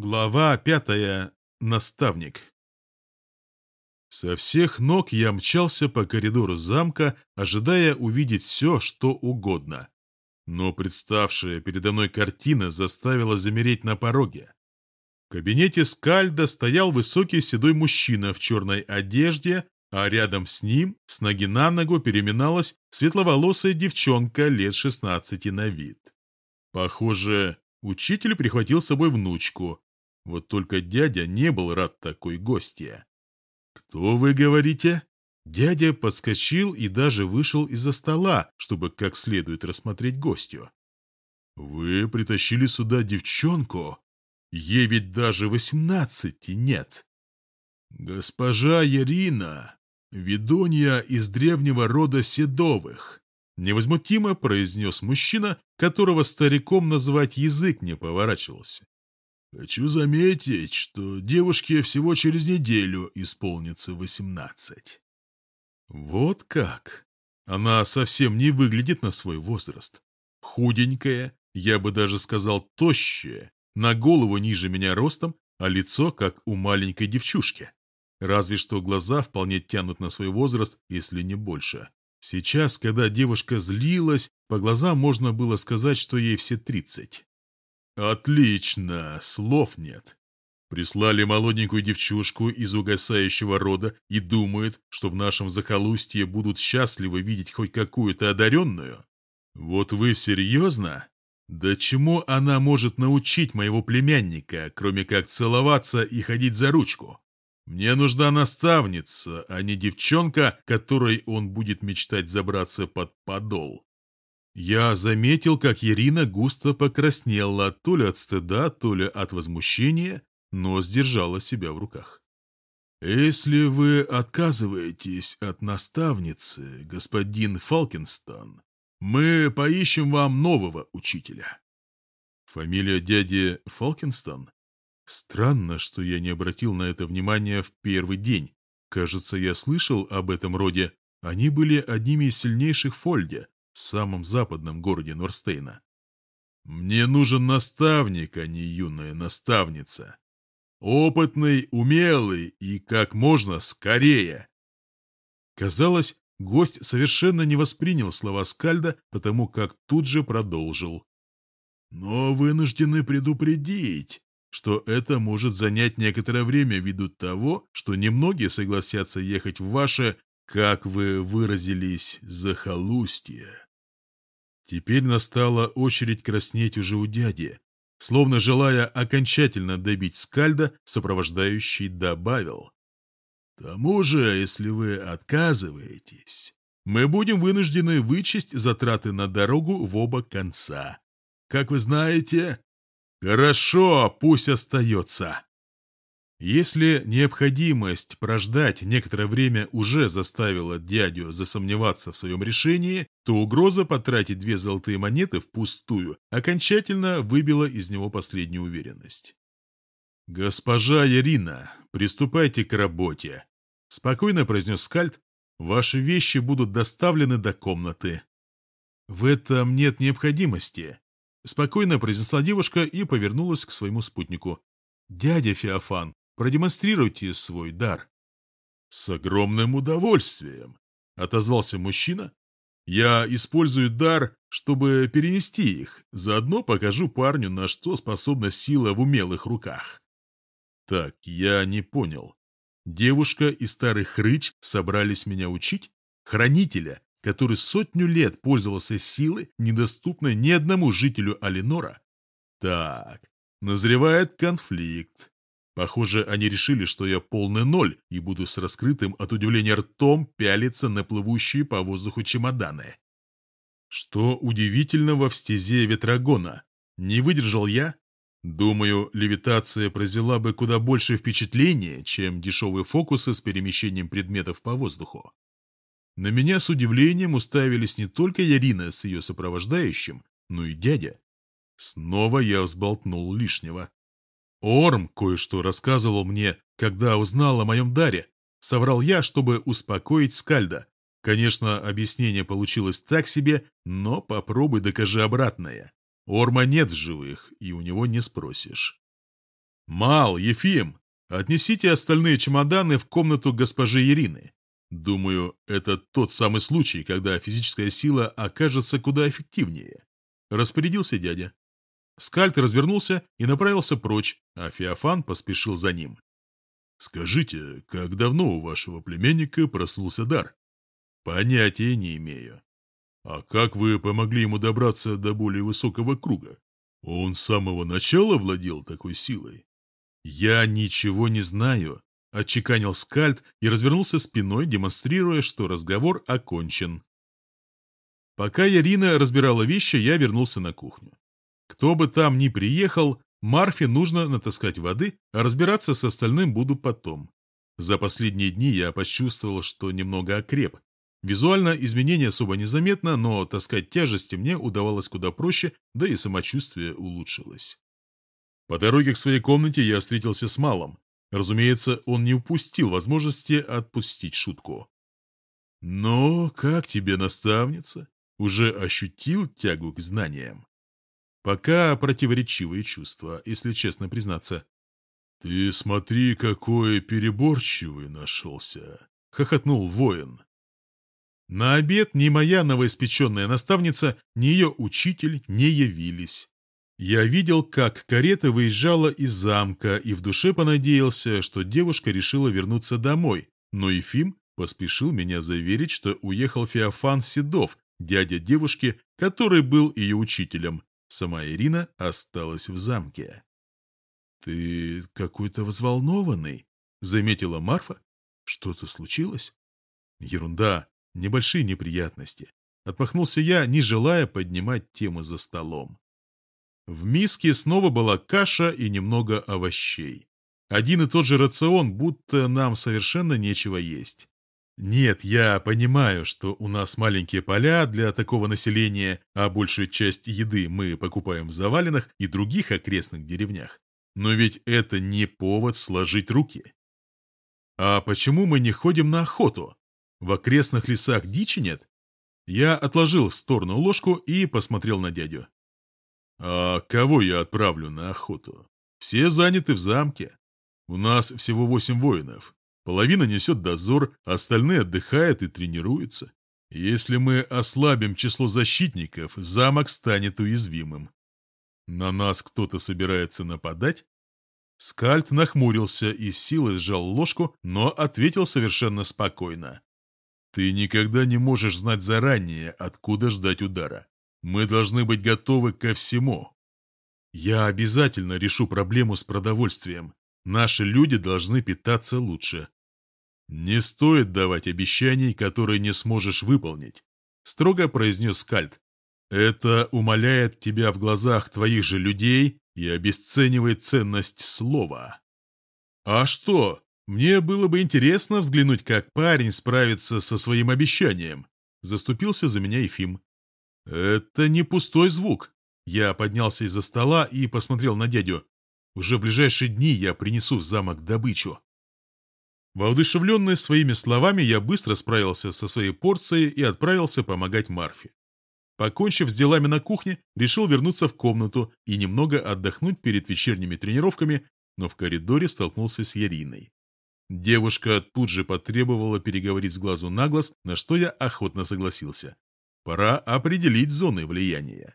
Глава пятая. Наставник. Со всех ног я мчался по коридору замка, ожидая увидеть все, что угодно. Но представшая передо мной картина заставила замереть на пороге. В кабинете Скальда стоял высокий седой мужчина в черной одежде, а рядом с ним, с ноги на ногу, переминалась светловолосая девчонка лет 16 на вид. Похоже, учитель прихватил с собой внучку, вот только дядя не был рад такой гостье. «Кто вы говорите?» Дядя подскочил и даже вышел из-за стола, чтобы как следует рассмотреть гостью. «Вы притащили сюда девчонку? Ей ведь даже восемнадцати нет!» «Госпожа Ярина, ведунья из древнего рода Седовых», невозмутимо произнес мужчина, которого стариком назвать язык не поворачивался. Хочу заметить, что девушке всего через неделю исполнится восемнадцать. Вот как! Она совсем не выглядит на свой возраст. Худенькая, я бы даже сказал тощая, на голову ниже меня ростом, а лицо как у маленькой девчушки. Разве что глаза вполне тянут на свой возраст, если не больше. Сейчас, когда девушка злилась, по глазам можно было сказать, что ей все тридцать. Отлично, слов нет. Прислали молоденькую девчушку из угасающего рода и думают, что в нашем захолустье будут счастливы видеть хоть какую-то одаренную? Вот вы серьезно? Да чему она может научить моего племянника, кроме как целоваться и ходить за ручку? Мне нужна наставница, а не девчонка, которой он будет мечтать забраться под подол. Я заметил, как Ирина густо покраснела то ли от стыда, то ли от возмущения, но сдержала себя в руках. «Если вы отказываетесь от наставницы, господин Фалкенстон, мы поищем вам нового учителя». Фамилия дяди Фалкенстон? Странно, что я не обратил на это внимания в первый день. Кажется, я слышал об этом роде. Они были одними из сильнейших Фольде, самом западном городе Норстейна. «Мне нужен наставник, а не юная наставница. Опытный, умелый и как можно скорее». Казалось, гость совершенно не воспринял слова Скальда, потому как тут же продолжил. «Но вынуждены предупредить, что это может занять некоторое время ввиду того, что немногие согласятся ехать в ваше, как вы выразились, захолустье. Теперь настала очередь краснеть уже у дяди. Словно желая окончательно добить скальда, сопровождающий добавил. «К тому же, если вы отказываетесь, мы будем вынуждены вычесть затраты на дорогу в оба конца. Как вы знаете...» «Хорошо, пусть остается», если необходимость прождать некоторое время уже заставила дядю засомневаться в своем решении, то угроза потратить две золотые монеты впустую окончательно выбила из него последнюю уверенность. «Госпожа Ирина, приступайте к работе», — спокойно произнес Скальд. «Ваши вещи будут доставлены до комнаты». «В этом нет необходимости», — спокойно произнесла девушка и повернулась к своему спутнику. «Дядя Феофан, Продемонстрируйте свой дар». «С огромным удовольствием», — отозвался мужчина. «Я использую дар, чтобы перенести их. Заодно покажу парню, на что способна сила в умелых руках». «Так, я не понял. Девушка и старый хрыч собрались меня учить? Хранителя, который сотню лет пользовался силой, недоступной ни одному жителю Алинора? Так, назревает конфликт. Похоже, они решили, что я полный ноль и буду с раскрытым от удивления ртом пялиться на плывущие по воздуху чемоданы. Что удивительного в стезе ветрогона? Не выдержал я? Думаю, левитация произвела бы куда больше впечатления, чем дешевые фокусы с перемещением предметов по воздуху. На меня с удивлением уставились не только Ярина с ее сопровождающим, но и дядя. Снова я взболтнул лишнего. Орм кое-что рассказывал мне, когда узнал о моем даре. Соврал я, чтобы успокоить Скальда. Конечно, объяснение получилось так себе, но попробуй докажи обратное. Орма нет в живых, и у него не спросишь. «Мал, Ефим, отнесите остальные чемоданы в комнату госпожи Ирины. Думаю, это тот самый случай, когда физическая сила окажется куда эффективнее», — распорядился дядя. Скальд развернулся и направился прочь, а Феофан поспешил за ним. «Скажите, как давно у вашего племянника проснулся дар?» «Понятия не имею». «А как вы помогли ему добраться до более высокого круга? Он с самого начала владел такой силой?» «Я ничего не знаю», — отчеканил Скальд и развернулся спиной, демонстрируя, что разговор окончен. Пока Ярина разбирала вещи, я вернулся на кухню. Кто бы там ни приехал, Марфе нужно натаскать воды, а разбираться с остальным буду потом. За последние дни я почувствовал, что немного окреп. Визуально изменения особо незаметно, но таскать тяжести мне удавалось куда проще, да и самочувствие улучшилось. По дороге к своей комнате я встретился с Малом. Разумеется, он не упустил возможности отпустить шутку. «Но как тебе, наставница? Уже ощутил тягу к знаниям?» Пока противоречивые чувства, если честно признаться. «Ты смотри, какой переборчивый нашелся!» — хохотнул воин. На обед ни моя новоиспеченная наставница, ни ее учитель не явились. Я видел, как карета выезжала из замка и в душе понадеялся, что девушка решила вернуться домой, но Ефим поспешил меня заверить, что уехал Феофан Седов, дядя девушки, который был ее учителем, Сама Ирина осталась в замке. «Ты какой-то взволнованный», — заметила Марфа. «Что-то случилось?» «Ерунда, небольшие неприятности». Отмахнулся я, не желая поднимать тему за столом. В миске снова была каша и немного овощей. Один и тот же рацион, будто нам совершенно нечего есть. Нет, я понимаю, что у нас маленькие поля для такого населения, а большую часть еды мы покупаем в завалинах и других окрестных деревнях. Но ведь это не повод сложить руки. А почему мы не ходим на охоту? В окрестных лесах дичи нет? Я отложил в сторону ложку и посмотрел на дядю. А кого я отправлю на охоту? Все заняты в замке. У нас всего восемь воинов. Половина несет дозор, остальные отдыхают и тренируются. Если мы ослабим число защитников, замок станет уязвимым. На нас кто-то собирается нападать? Скальд нахмурился и силой сжал ложку, но ответил совершенно спокойно. «Ты никогда не можешь знать заранее, откуда ждать удара. Мы должны быть готовы ко всему. Я обязательно решу проблему с продовольствием. Наши люди должны питаться лучше. «Не стоит давать обещаний, которые не сможешь выполнить», — строго произнес Скальд. «Это умаляет тебя в глазах твоих же людей и обесценивает ценность слова». «А что? Мне было бы интересно взглянуть, как парень справится со своим обещанием», — заступился за меня Ефим. «Это не пустой звук». Я поднялся из-за стола и посмотрел на дядю. «Уже в ближайшие дни я принесу в замок добычу». Воодушевленный своими словами, я быстро справился со своей порцией и отправился помогать Марфе. Покончив с делами на кухне, решил вернуться в комнату и немного отдохнуть перед вечерними тренировками, но в коридоре столкнулся с Яриной. Девушка тут же потребовала переговорить с глазу на глаз, на что я охотно согласился. Пора определить зоны влияния.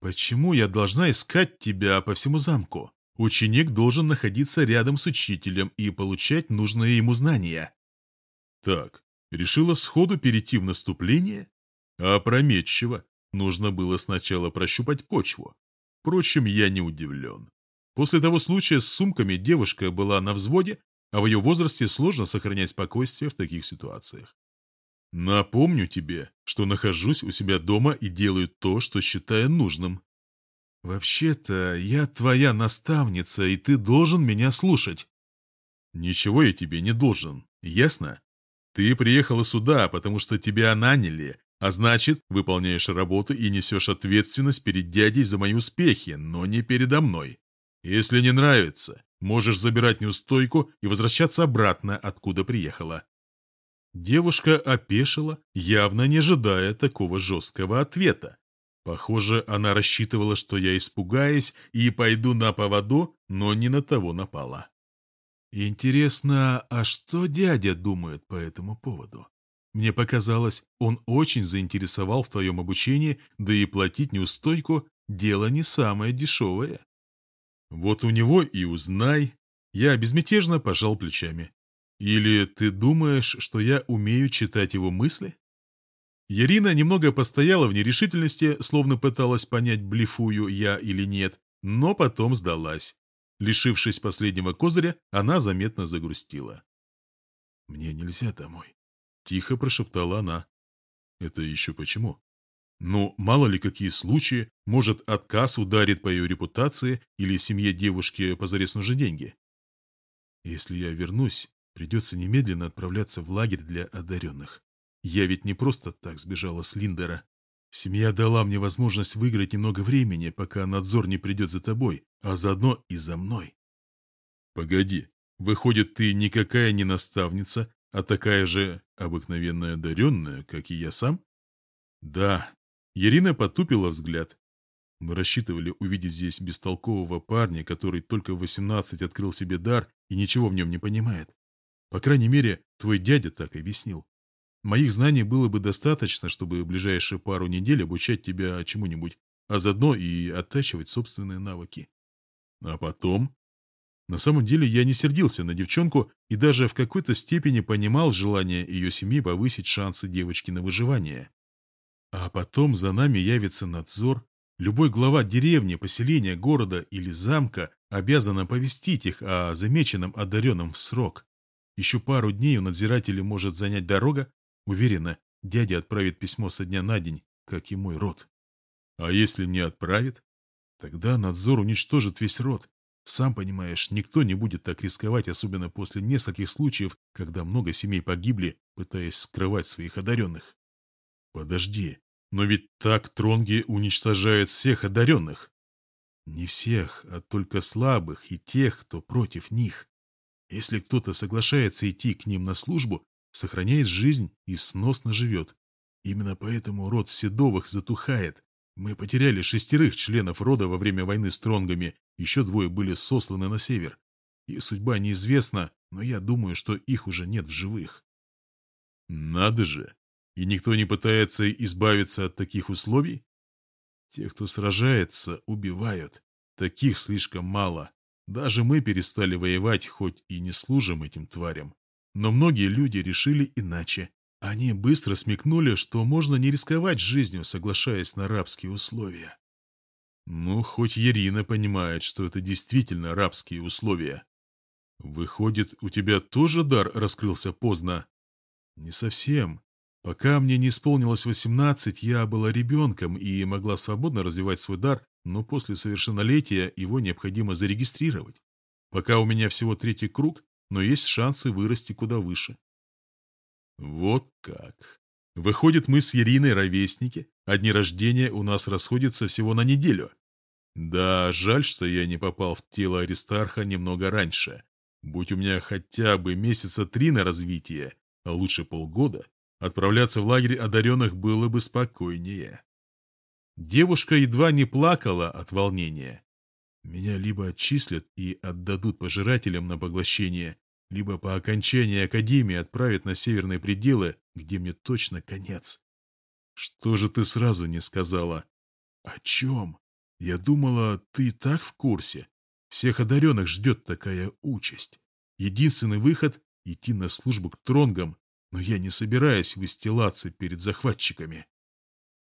«Почему я должна искать тебя по всему замку?» Ученик должен находиться рядом с учителем и получать нужные ему знания. Так, решила сходу перейти в наступление? А опрометчиво. Нужно было сначала прощупать почву. Впрочем, я не удивлен. После того случая с сумками девушка была на взводе, а в ее возрасте сложно сохранять спокойствие в таких ситуациях. Напомню тебе, что нахожусь у себя дома и делаю то, что считаю нужным. «Вообще-то я твоя наставница, и ты должен меня слушать». «Ничего я тебе не должен, ясно? Ты приехала сюда, потому что тебя наняли, а значит, выполняешь работу и несешь ответственность перед дядей за мои успехи, но не передо мной. Если не нравится, можешь забирать неустойку и возвращаться обратно, откуда приехала». Девушка опешила, явно не ожидая такого жесткого ответа. Похоже, она рассчитывала, что я испугаюсь и пойду на поводу, но не на того напала. Интересно, а что дядя думает по этому поводу? Мне показалось, он очень заинтересовал в твоем обучении, да и платить неустойку – дело не самое дешевое. Вот у него и узнай. Я безмятежно пожал плечами. Или ты думаешь, что я умею читать его мысли? Ярина немного постояла в нерешительности, словно пыталась понять, блефую я или нет, но потом сдалась. Лишившись последнего козыря, она заметно загрустила. «Мне нельзя домой», — тихо прошептала она. «Это еще почему?» «Ну, мало ли какие случаи, может, отказ ударит по ее репутации или семье девушки позарез нужны деньги. Если я вернусь, придется немедленно отправляться в лагерь для одаренных. Я ведь не просто так сбежала с Линдера. Семья дала мне возможность выиграть немного времени, пока надзор не придет за тобой, а заодно и за мной. Погоди, выходит, ты никакая не наставница, а такая же обыкновенная одаренная, как и я сам? Да. Ирина потупила взгляд. Мы рассчитывали увидеть здесь бестолкового парня, который только в 18 открыл себе дар и ничего в нем не понимает. По крайней мере, твой дядя так объяснил. Моих знаний было бы достаточно, чтобы в ближайшие пару недель обучать тебя чему-нибудь, а заодно и оттачивать собственные навыки. А потом... На самом деле я не сердился на девчонку и даже в какой-то степени понимал желание ее семьи повысить шансы девочки на выживание. А потом за нами явится надзор. Любой глава деревни, поселения, города или замка обязан оповестить их о замеченном одаренном в срок. Еще пару дней у надзирателей может занять дорога, Уверена, дядя отправит письмо со дня на день, как и мой род. А если не отправит? Тогда надзор уничтожит весь род. Сам понимаешь, никто не будет так рисковать, особенно после нескольких случаев, когда много семей погибли, пытаясь скрывать своих одаренных. Подожди, но ведь так тронги уничтожают всех одаренных. Не всех, а только слабых и тех, кто против них. Если кто-то соглашается идти к ним на службу, сохраняет жизнь и сносно живет. Именно поэтому род Седовых затухает. Мы потеряли шестерых членов рода во время войны с Тронгами, еще двое были сосланы на север. Их судьба неизвестна, но я думаю, что их уже нет в живых. Надо же! И никто не пытается избавиться от таких условий? Те, кто сражается, убивают. Таких слишком мало. Даже мы перестали воевать, хоть и не служим этим тварям. Но многие люди решили иначе. Они быстро смекнули, что можно не рисковать жизнью, соглашаясь на рабские условия. Ну, хоть Ирина понимает, что это действительно рабские условия. Выходит, у тебя тоже дар раскрылся поздно? Не совсем. Пока мне не исполнилось восемнадцать, я была ребенком и могла свободно развивать свой дар, но после совершеннолетия его необходимо зарегистрировать. Пока у меня всего третий круг, но есть шансы вырасти куда выше. Вот как. Выходит, мы с Ириной ровесники, а дни рождения у нас расходятся всего на неделю. Да, жаль, что я не попал в тело Аристарха немного раньше. Будь у меня хотя бы месяца три на развитие, а лучше полгода, отправляться в лагерь одаренных было бы спокойнее. Девушка едва не плакала от волнения. Меня либо отчислят и отдадут пожирателям на поглощение, либо по окончании академии отправят на северные пределы, где мне точно конец. Что же ты сразу не сказала? О чем? Я думала, ты так в курсе. Всех одаренных ждет такая участь. Единственный выход — идти на службу к тронгам, но я не собираюсь выстилаться перед захватчиками.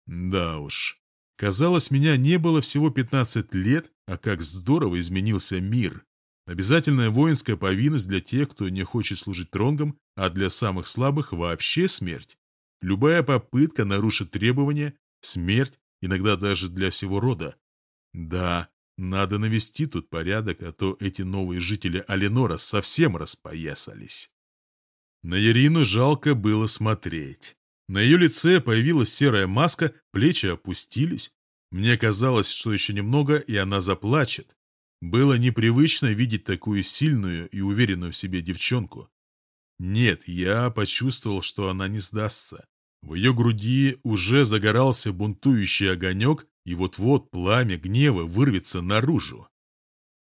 Да уж, Казалось, меня не было всего 15 лет, а как здорово изменился мир. Обязательная воинская повинность для тех, кто не хочет служить тронгам, а для самых слабых вообще смерть. Любая попытка нарушить требования – смерть, иногда даже для всего рода. Да, надо навести тут порядок, а то эти новые жители Аленора совсем распоясались. На Ирину жалко было смотреть. На ее лице появилась серая маска, плечи опустились. Мне казалось, что еще немного, и она заплачет. Было непривычно видеть такую сильную и уверенную в себе девчонку. Нет, я почувствовал, что она не сдастся. В ее груди уже загорался бунтующий огонек, и вот-вот пламя гнева вырвется наружу.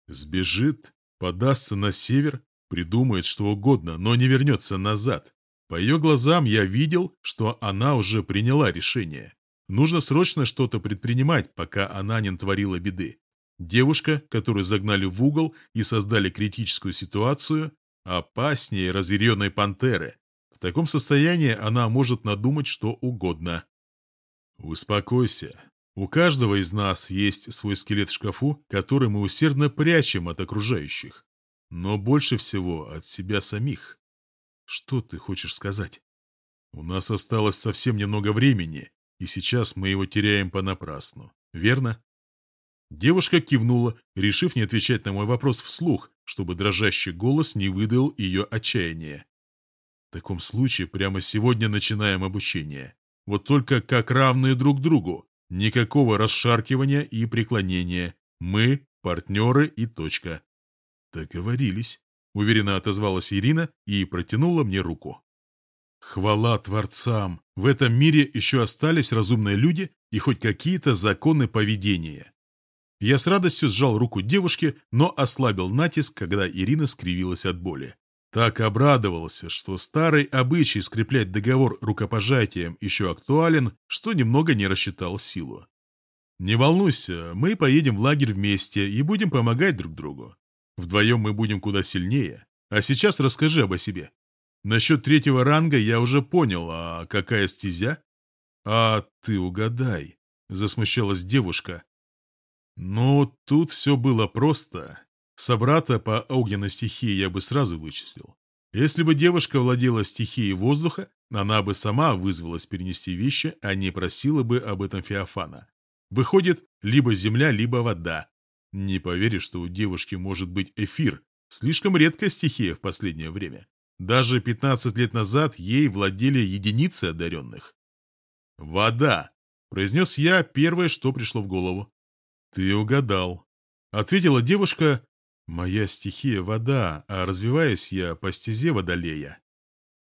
Сбежит, подастся на север, придумает что угодно, но не вернется назад. По ее глазам я видел, что она уже приняла решение. Нужно срочно что-то предпринимать, пока она не натворила беды. Девушка, которую загнали в угол и создали критическую ситуацию, опаснее разъяренной пантеры. В таком состоянии она может надумать что угодно. Успокойся. У каждого из нас есть свой скелет в шкафу, который мы усердно прячем от окружающих. Но больше всего от себя самих. Что ты хочешь сказать? У нас осталось совсем немного времени, и сейчас мы его теряем понапрасну. Верно? Девушка кивнула, решив не отвечать на мой вопрос вслух, чтобы дрожащий голос не выдал ее отчаяния. В таком случае прямо сегодня начинаем обучение. Вот только как равные друг другу. Никакого расшаркивания и преклонения. Мы – партнеры и точка. Договорились. Уверенно отозвалась Ирина и протянула мне руку. Хвала Творцам! В этом мире еще остались разумные люди и хоть какие-то законы поведения. Я с радостью сжал руку девушки, но ослабил натиск, когда Ирина скривилась от боли. Так обрадовался, что старый обычай скреплять договор рукопожатием еще актуален, что немного не рассчитал силу. «Не волнуйся, мы поедем в лагерь вместе и будем помогать друг другу. Вдвоем мы будем куда сильнее. А сейчас расскажи об себе. Насчет третьего ранга я уже понял, а какая стезя? А ты угадай, засмущалась девушка. Ну, тут все было просто. Собрата по огненной стихии я бы сразу вычислил. Если бы девушка владела стихией воздуха, она бы сама вызвалась перенести вещи, а не просила бы об этом Феофана. Выходит, либо земля, либо вода. Не поверишь, что у девушки может быть эфир. Слишком редкая стихия в последнее время. Даже 15 лет назад ей владели единицы одаренных. «Вода!» – произнес я первое, что пришло в голову. «Ты угадал», – ответила девушка. «Моя стихия – вода, а развиваюсь я по стезе водолея».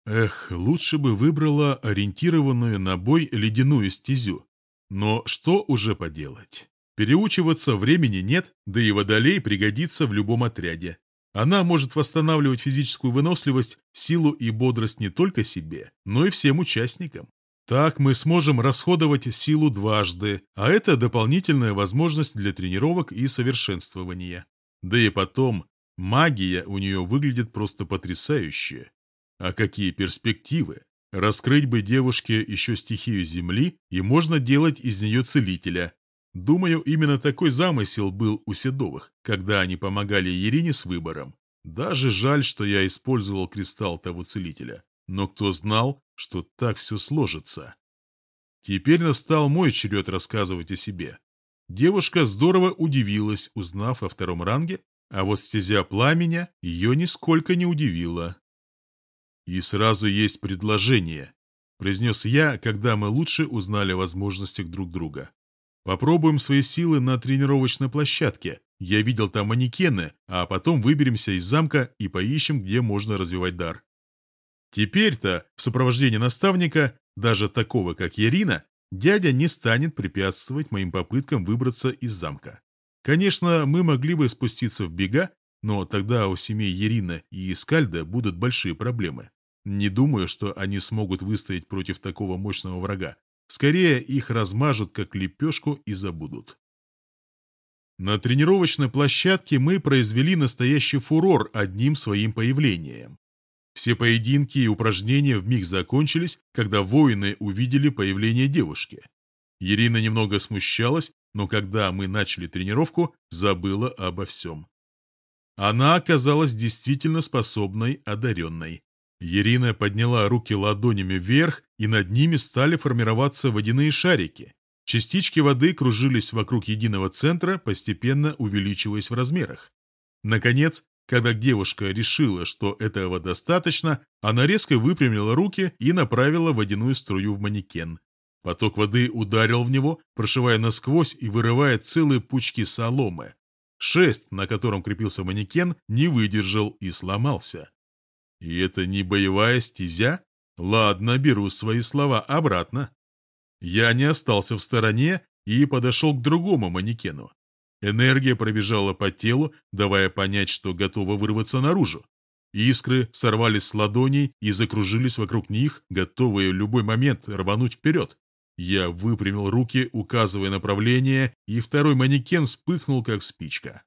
Эх, лучше бы выбрала ориентированную на бой ледяную стезю. Но что уже поделать? Переучиваться времени нет, да и водолей пригодится в любом отряде. Она может восстанавливать физическую выносливость, силу и бодрость не только себе, но и всем участникам. Так мы сможем расходовать силу дважды, а это дополнительная возможность для тренировок и совершенствования. Да и потом, магия у нее выглядит просто потрясающе. А какие перспективы! Раскрыть бы девушке еще стихию земли, и можно делать из нее целителя, Думаю, именно такой замысел был у Седовых, когда они помогали Ирине с выбором. Даже жаль, что я использовал кристалл того целителя. Но кто знал, что так все сложится? Теперь настал мой черед рассказывать о себе. Девушка здорово удивилась, узнав о втором ранге, а вот стезя пламеня ее нисколько не удивила. «И сразу есть предложение», — произнес я, когда мы лучше узнали о возможностях друг друга. Попробуем свои силы на тренировочной площадке. Я видел там манекены, а потом выберемся из замка и поищем, где можно развивать дар. Теперь-то, в сопровождении наставника, даже такого, как Ирина, дядя не станет препятствовать моим попыткам выбраться из замка. Конечно, мы могли бы спуститься в бега, но тогда у семей Ирина и Искальда будут большие проблемы. Не думаю, что они смогут выстоять против такого мощного врага. Скорее их размажут как лепешку и забудут. На тренировочной площадке мы произвели настоящий фурор одним своим появлением. Все поединки и упражнения вмиг закончились, когда воины увидели появление девушки. Ирина немного смущалась, но когда мы начали тренировку, забыла обо всем. Она оказалась действительно способной, одаренной. Ирина подняла руки ладонями вверх, и над ними стали формироваться водяные шарики. Частички воды кружились вокруг единого центра, постепенно увеличиваясь в размерах. Наконец, когда девушка решила, что этого достаточно, она резко выпрямила руки и направила водяную струю в манекен. Поток воды ударил в него, прошивая насквозь и вырывая целые пучки соломы. Шест, на котором крепился манекен, не выдержал и сломался. И это не боевая стезя? Ладно, беру свои слова обратно. Я не остался в стороне и подошел к другому манекену. Энергия пробежала по телу, давая понять, что готова вырваться наружу. Искры сорвались с ладоней и закружились вокруг них, готовые в любой момент рвануть вперед. Я выпрямил руки, указывая направление, и второй манекен вспыхнул, как спичка.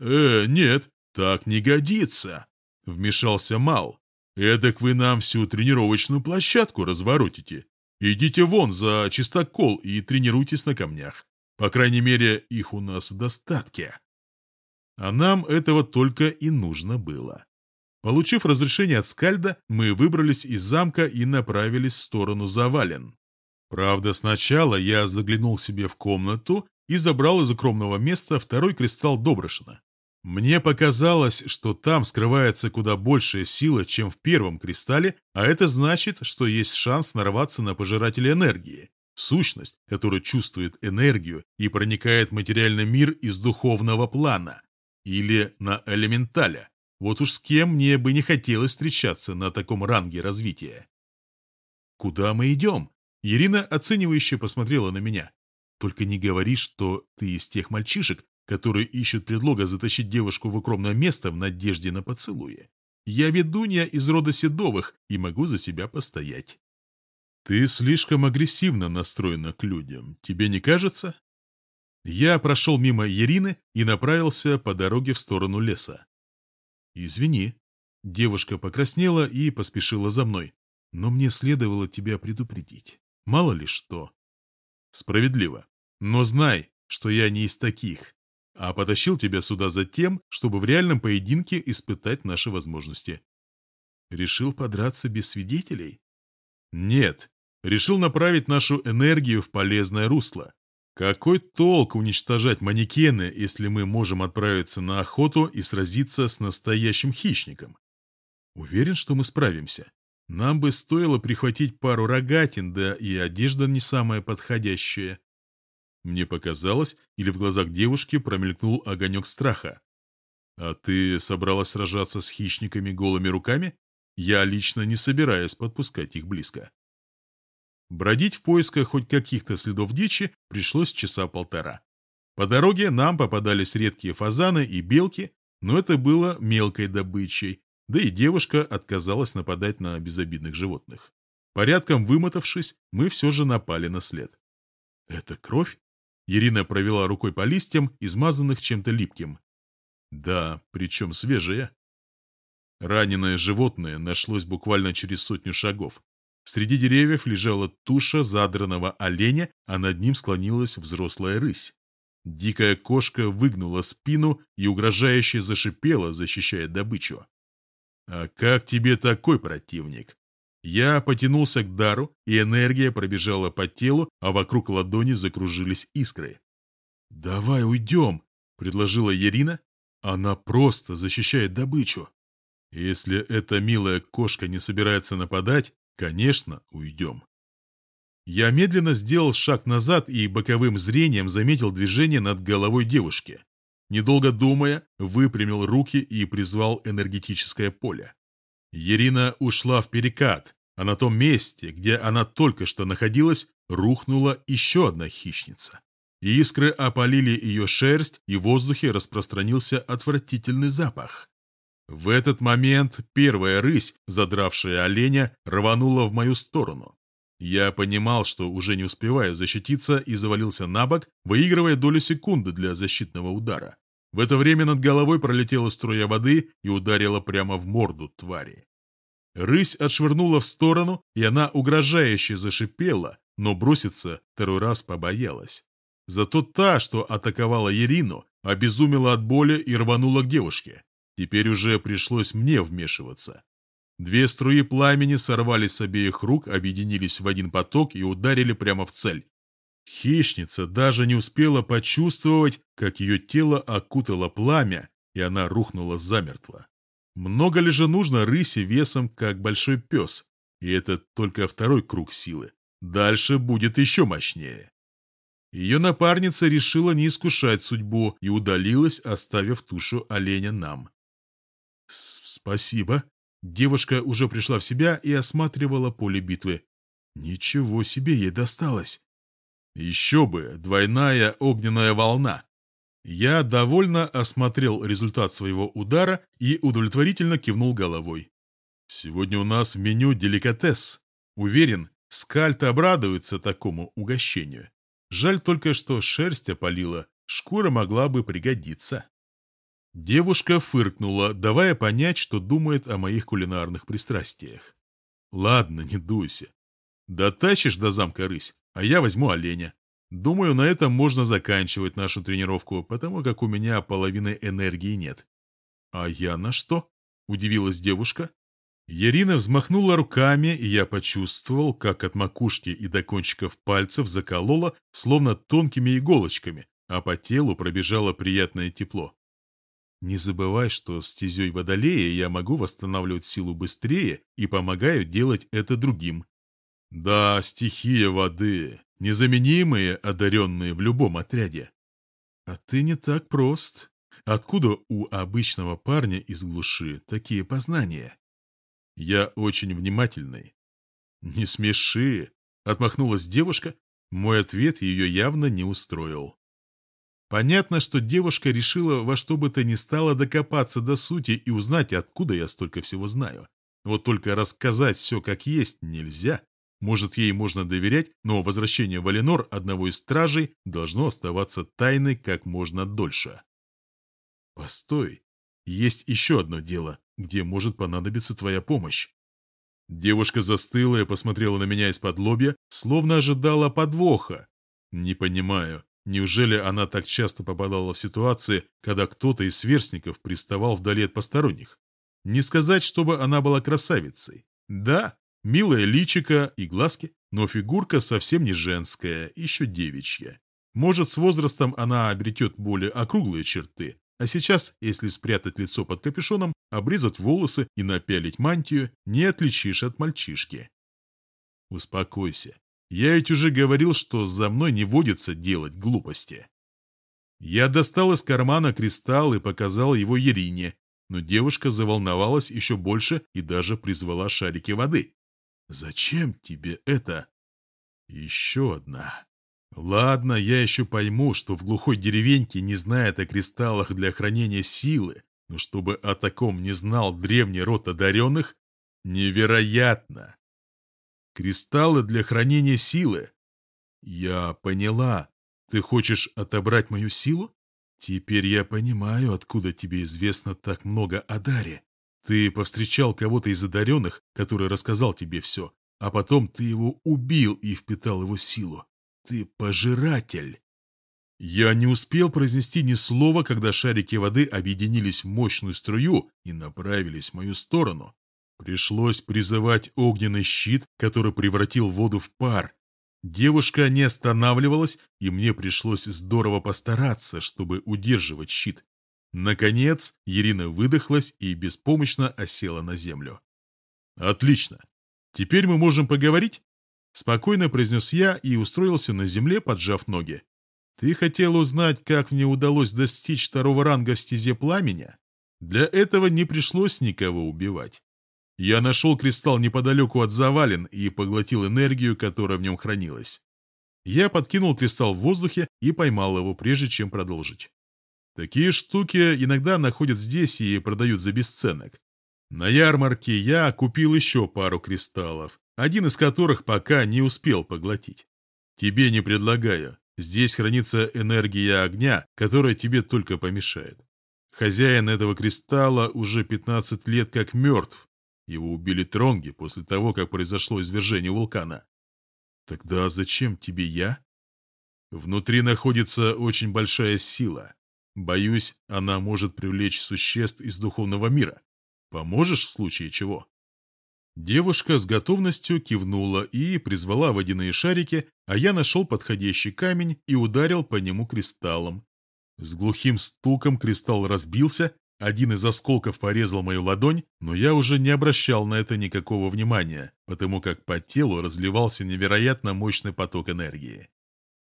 «Э, нет, так не годится», — вмешался Мал. «Эдак вы нам всю тренировочную площадку разворотите. Идите вон за чистокол и тренируйтесь на камнях. По крайней мере, их у нас в достатке». А нам этого только и нужно было. Получив разрешение от Скальда, мы выбрались из замка и направились в сторону завален. Правда, сначала я заглянул себе в комнату и забрал из укромного места второй кристалл Добрышина. Мне показалось, что там скрывается куда большая сила, чем в первом кристалле, а это значит, что есть шанс нарваться на пожирателя энергии. Сущность, которая чувствует энергию и проникает в материальный мир из духовного плана. Или на элементаля. Вот уж с кем мне бы не хотелось встречаться на таком ранге развития. «Куда мы идем?» Ирина оценивающе посмотрела на меня. «Только не говори, что ты из тех мальчишек, которые ищут предлога затащить девушку в укромное место в надежде на поцелуе. Я ведунья из рода Седовых и могу за себя постоять». «Ты слишком агрессивно настроена к людям, тебе не кажется?» Я прошел мимо Ирины и направился по дороге в сторону леса. «Извини». Девушка покраснела и поспешила за мной. «Но мне следовало тебя предупредить. Мало ли что». «Справедливо. Но знай, что я не из таких, а потащил тебя сюда за тем, чтобы в реальном поединке испытать наши возможности». «Решил подраться без свидетелей?» «Нет. Решил направить нашу энергию в полезное русло. Какой толк уничтожать манекены, если мы можем отправиться на охоту и сразиться с настоящим хищником? Уверен, что мы справимся. Нам бы стоило прихватить пару рогатин, да и одежда не самая подходящая. Мне показалось, или в глазах девушки промелькнул огонек страха. А ты собралась сражаться с хищниками голыми руками? Я лично не собираюсь подпускать их близко. Бродить в поисках хоть каких-то следов дичи пришлось часа полтора. По дороге нам попадались редкие фазаны и белки, но это было мелкой добычей, да и девушка отказалась нападать на безобидных животных. Порядком вымотавшись, мы все же напали на след. «Это кровь?» Ирина провела рукой по листьям, измазанных чем-то липким. «Да, причем свежая». Раненое животное нашлось буквально через сотню шагов. Среди деревьев лежала туша задранного оленя, а над ним склонилась взрослая рысь. Дикая кошка выгнула спину и угрожающе зашипела, защищая добычу. «А как тебе такой противник?» Я потянулся к дару, и энергия пробежала по телу, а вокруг ладони закружились искры. «Давай уйдем», — предложила Ирина. «Она просто защищает добычу». Если эта милая кошка не собирается нападать, Конечно, уйдем. Я медленно сделал шаг назад и боковым зрением заметил движение над головой девушки. Недолго думая, выпрямил руки и призвал энергетическое поле. Ирина ушла в перекат, а на том месте, где она только что находилась, рухнула еще одна хищница. Искры опалили ее шерсть, и в воздухе распространился отвратительный запах. В этот момент первая рысь, задравшая оленя, рванула в мою сторону. Я понимал, что уже не успеваю защититься и завалился на бок, выигрывая долю секунды для защитного удара. В это время над головой пролетела струя воды и ударила прямо в морду твари. Рысь отшвырнула в сторону, и она угрожающе зашипела, но броситься второй раз побоялась. Зато та, что атаковала Ирину, обезумела от боли и рванула к девушке. Теперь уже пришлось мне вмешиваться. Две струи пламени сорвались с обеих рук, объединились в один поток и ударили прямо в цель. Хищница даже не успела почувствовать, как ее тело окутало пламя, и она рухнула замертво. Много ли же нужно рыси весом, как большой пес? И это только второй круг силы. Дальше будет еще мощнее. Ее напарница решила не искушать судьбу и удалилась, оставив тушу оленя нам. «Спасибо». Девушка уже пришла в себя и осматривала поле битвы. Ничего себе ей досталось. Еще бы, двойная огненная волна. Я довольно осмотрел результат своего удара и удовлетворительно кивнул головой. Сегодня у нас меню деликатес. Уверен, скальт обрадуется такому угощению. Жаль только, что шерсть опалила, шкура могла бы пригодиться. Девушка фыркнула, давая понять, что думает о моих кулинарных пристрастиях. Ладно, не дуйся. Дотащишь до замка рысь, а я возьму оленя. Думаю, на этом можно заканчивать нашу тренировку, потому как у меня половины энергии нет. А я на что? Удивилась девушка. Ярина взмахнула руками, и я почувствовал, как от макушки и до кончиков пальцев заколола, словно тонкими иголочками, а по телу пробежало приятное тепло. Не забывай, что стезей водолея я могу восстанавливать силу быстрее и помогаю делать это другим. Да, стихия воды, незаменимые, одаренные в любом отряде. А ты не так прост. Откуда у обычного парня из глуши такие познания? Я очень внимательный. Не смеши, отмахнулась девушка. Мой ответ ее явно не устроил. Понятно, что девушка решила во что бы то ни стало докопаться до сути и узнать, откуда я столько всего знаю. Вот только рассказать все как есть нельзя. Может, ей можно доверять, но возвращение в Аленор одного из стражей должно оставаться тайной как можно дольше. Постой, есть еще одно дело, где может понадобиться твоя помощь. Девушка застыла и посмотрела на меня из-под лобья, словно ожидала подвоха. Не понимаю, неужели она так часто попадала в ситуации, когда кто-то из сверстников приставал вдали от посторонних? Не сказать, чтобы она была красавицей. Да, Милая личика и глазки, но фигурка совсем не женская, еще девичья. Может, с возрастом она обретет более округлые черты, а сейчас, если спрятать лицо под капюшоном, обрезать волосы и напялить мантию, не отличишь от мальчишки. Успокойся. Я ведь уже говорил, что за мной не водится делать глупости. Я достал из кармана кристалл и показал его Ерине, но девушка заволновалась еще больше и даже призвала шарики воды. Зачем тебе это? Еще одна. Ладно, я еще пойму, что в глухой деревеньке не знает о кристаллах для хранения силы, но чтобы о таком не знал древний род одаренных, невероятно. Кристаллы для хранения силы. Я поняла. Ты хочешь отобрать мою силу? Теперь я понимаю, откуда тебе известно так много о даре. Ты повстречал кого-то из одаренных, который рассказал тебе все, а потом ты его убил и впитал его силу. Ты пожиратель. Я не успел произнести ни слова, когда шарики воды объединились в мощную струю и направились в мою сторону. Пришлось призывать огненный щит, который превратил воду в пар. Девушка не останавливалась, и мне пришлось здорово постараться, чтобы удерживать щит. Наконец, Ирина выдохлась и беспомощно осела на землю. «Отлично. Теперь мы можем поговорить?» Спокойно произнес я и устроился на земле, поджав ноги. «Ты хотел узнать, как мне удалось достичь второго ранга в стезе пламени? Для этого не пришлось никого убивать. Я нашел кристалл неподалеку от завален и поглотил энергию, которая в нем хранилась. Я подкинул кристалл в воздухе и поймал его, прежде чем продолжить. Такие штуки иногда находят здесь и продают за бесценок. На ярмарке я купил еще пару кристаллов, один из которых пока не успел поглотить. Тебе не предлагаю. Здесь хранится энергия огня, которая тебе только помешает. Хозяин этого кристалла уже 15 лет как мертв. Его убили тронги после того, как произошло извержение вулкана. Тогда зачем тебе я? Внутри находится очень большая сила. Боюсь, она может привлечь существ из духовного мира. Поможешь в случае чего?» Девушка с готовностью кивнула и призвала водяные шарики, а я нашел подходящий камень и ударил по нему кристаллом. С глухим стуком кристалл разбился, один из осколков порезал мою ладонь, но я уже не обращал на это никакого внимания, потому как по телу разливался невероятно мощный поток энергии.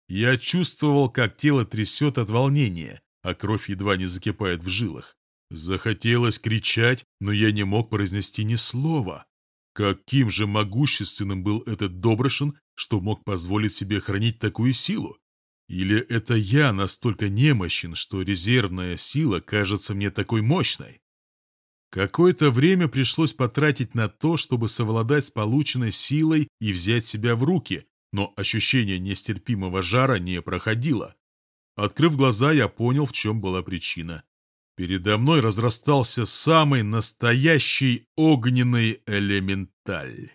Я чувствовал, как тело трясет от волнения, а кровь едва не закипает в жилах. Захотелось кричать, но я не мог произнести ни слова. Каким же могущественным был этот Добрышин, что мог позволить себе хранить такую силу? Или это я настолько немощен, что резервная сила кажется мне такой мощной? Какое-то время пришлось потратить на то, чтобы совладать с полученной силой и взять себя в руки, но ощущение нестерпимого жара не проходило. Открыв глаза, я понял, в чем была причина. Передо мной разрастался самый настоящий огненный элементаль.